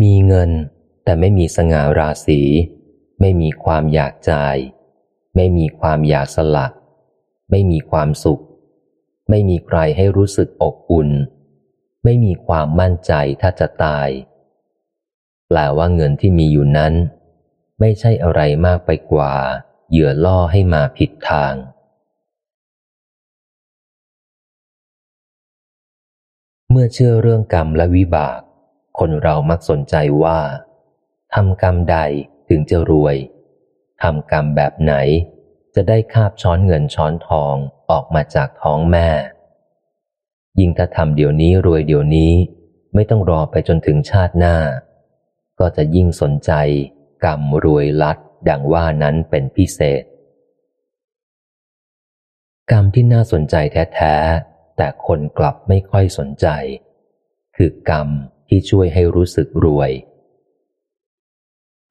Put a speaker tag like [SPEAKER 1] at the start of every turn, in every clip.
[SPEAKER 1] มีเงินแต่ไม่มีสง่าราศี ไม่มีความอยากจ่าย ไม่มีความอยากสลักไม่มีความสุข ไม่มีใครให้รู้สึกอบอุ่น ไม่มีความมั่นใจถ้าจะตาย แปลว่าเงินที่มีอยู่นั้น ไม่ใช่อะไรมากไปกว่า เหยื่อล่อให้มาผิดทาง เมื่อเชื่อเรื่องกรรมและวิบาก คนเรามักสนใจว่าทำกรรมใดถึงจะรวยทำกรรมแบบไหน จะได้คาบช้อนเงินช้อนทองออกมาจากท้องแม่ ยิ่งถ้าทำเดี๋ยวนี้รวยเดี๋ยวนี้ ไม่ต้องรอไปจนถึงชาติหน้า ก็จะยิ่งสนใจ กรรมรวยลัดดังว่านั้นเป็นพิเศษ กรรมที่น่าสนใจแท้ ๆ แต่คนกลับไม่ค่อยสนใจ คือกรรม ที่ช่วยให้รู้สึกรวย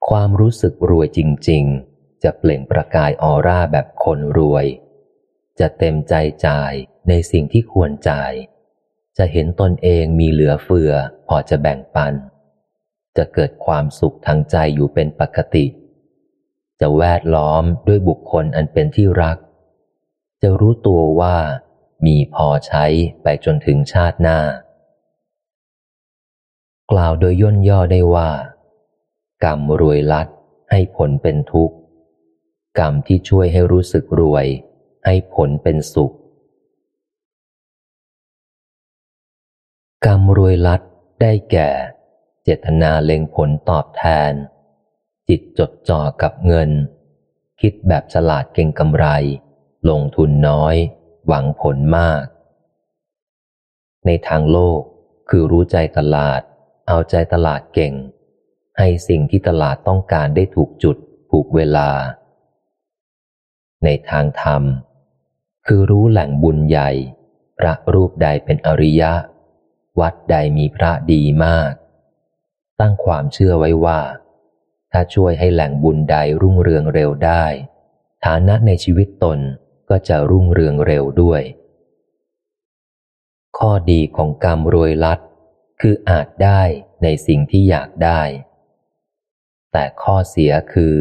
[SPEAKER 1] ความรู้สึกรวยจริง ๆ จะเปล่งประกายออร่าแบบคนรวย จะเต็มใจจ่ายในสิ่งที่ควรจ่าย จะเห็นตนเองมีเหลือเฟือพอจะแบ่งปัน จะเกิดความสุขทางใจอยู่เป็นปกติ จะแวดล้อมด้วยบุคคลอันเป็นที่รัก จะรู้ตัวว่ามีพอใช้ไปจนถึงชาติหน้า กล่าวโดยย่นย่อได้ว่า กรรมรวยลัดให้ผลเป็นทุกข์ กรรมที่ช่วยให้รู้สึกรวย ให้ผลเป็นสุข กรรมรวยลัดได้แก่ เจตนาเล็งผลตอบแทน จิตจดจ่อกับเงิน คิดแบบฉลาดเก่งกำไร ลงทุนน้อย หวังผลมาก ในทางโลกคือรู้ใจตลาด เอาใจตลาดเก่ง ให้สิ่งที่ตลาดต้องการได้ถูกจุด ถูกเวลา ในทางธรรม คือรู้แหล่งบุญใหญ่ พระรูปใดเป็นอริยะ วัดใดมีพระดีมาก ตั้งความเชื่อไว้ว่า ถ้าช่วยให้แหล่งบุญใดรุ่งเรืองเร็วได้ ฐานะในชีวิตตนก็จะรุ่งเรืองเร็วด้วย ข้อดีของกรรมรวยลัด คืออาจได้ในสิ่งที่อยากได้ แต่ข้อเสียคือ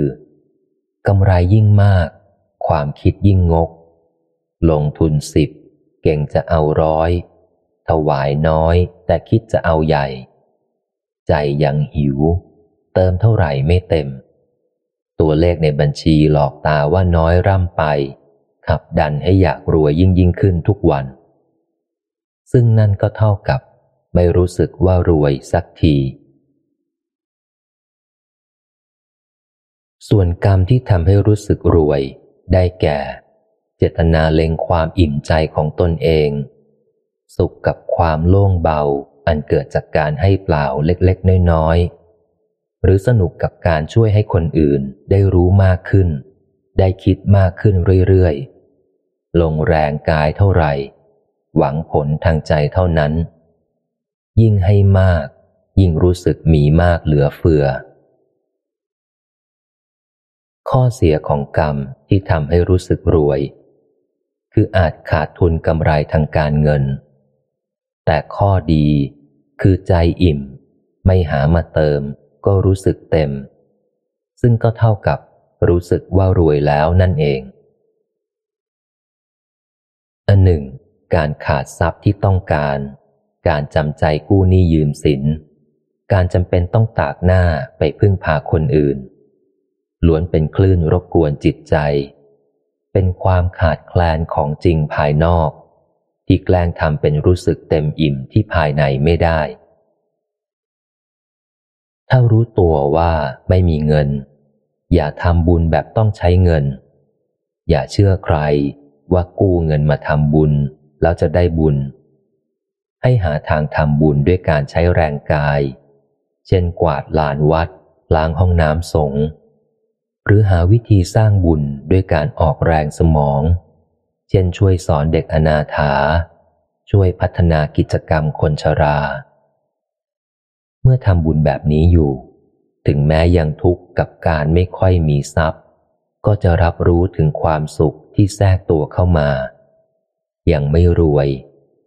[SPEAKER 1] กำไรยิ่งมาก ความคิดยิ่งงก ลงทุนสิบ เก่งจะเอาร้อย ถวายน้อยแต่คิดจะเอาใหญ่ ใจยังหิว เติมเท่าไหร่ไม่เต็ม ตัวเลขในบัญชีหลอกตาว่าน้อยร่ำไป ขับดันให้อยากรวยยิ่งยิ่งขึ้นทุกวัน ซึ่งนั่นก็เท่ากับ ไม่รู้สึกว่ารวยสักที ส่วนกรรมที่ทำให้รู้สึกรวย ได้แก่ เจตนาเล็งความอิ่มใจของตนเอง สุขกับความโล่งเบาอันเกิดจากการให้เปล่าเล็กๆ น้อยๆ หรือสนุกกับการช่วยให้คนอื่นได้รู้มากขึ้น ได้คิดมากขึ้นเรื่อยๆ ลงแรงกายเท่าไหร่ หวังผลทางใจเท่านั้น ยิ่งให้มาก ยิ่งรู้สึกมีมากเหลือเฟือ ข้อเสียของกรรมที่ทำให้รู้สึกรวย คืออาจขาดทุนกำไรทางการเงิน แต่ข้อดีคือใจอิ่ม ไม่หามาเติมก็รู้สึกเต็ม ซึ่งก็เท่ากับรู้สึกว่ารวยแล้วนั่นเอง อันหนึ่ง การขาดทรัพย์ที่ต้องการ การจำใจกู้หนี้ยืมสิน การจำเป็นต้องตากหน้าไปพึ่งพาคนอื่น ล้วนเป็นคลื่นรบกวนจิตใจ เป็นความขาดแคลนของจริงภายนอก ที่แกล้งทำเป็นรู้สึกเต็มอิ่มที่ภายในไม่ได้ ถ้ารู้ตัวว่าไม่มีเงิน อย่าทำบุญแบบต้องใช้เงิน อย่าเชื่อใครว่ากู้เงินมาทำบุญแล้วจะได้บุญ ให้หาทางทำบุญด้วยการใช้แรงกาย เช่นกวาดลานวัด ล้างห้องน้ำสงฆ์หรือหาวิธีสร้างบุญด้วยการออกแรงสมอง เช่นช่วยสอนเด็กอนาถา ช่วยพัฒนากิจกรรมคนชรา เมื่อทำบุญแบบนี้อยู่ ถึงแม้ยังทุกข์กับการไม่ค่อยมีทรัพย์ ก็จะรับรู้ถึงความสุขที่แทรกตัวเข้ามา ยังไม่รวย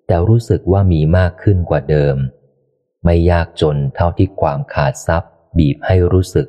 [SPEAKER 1] แต่รู้สึกว่ามีมากขึ้นกว่าเดิม ไม่ยากจนเท่าที่ความขาดทรัพย์บีบให้รู้สึก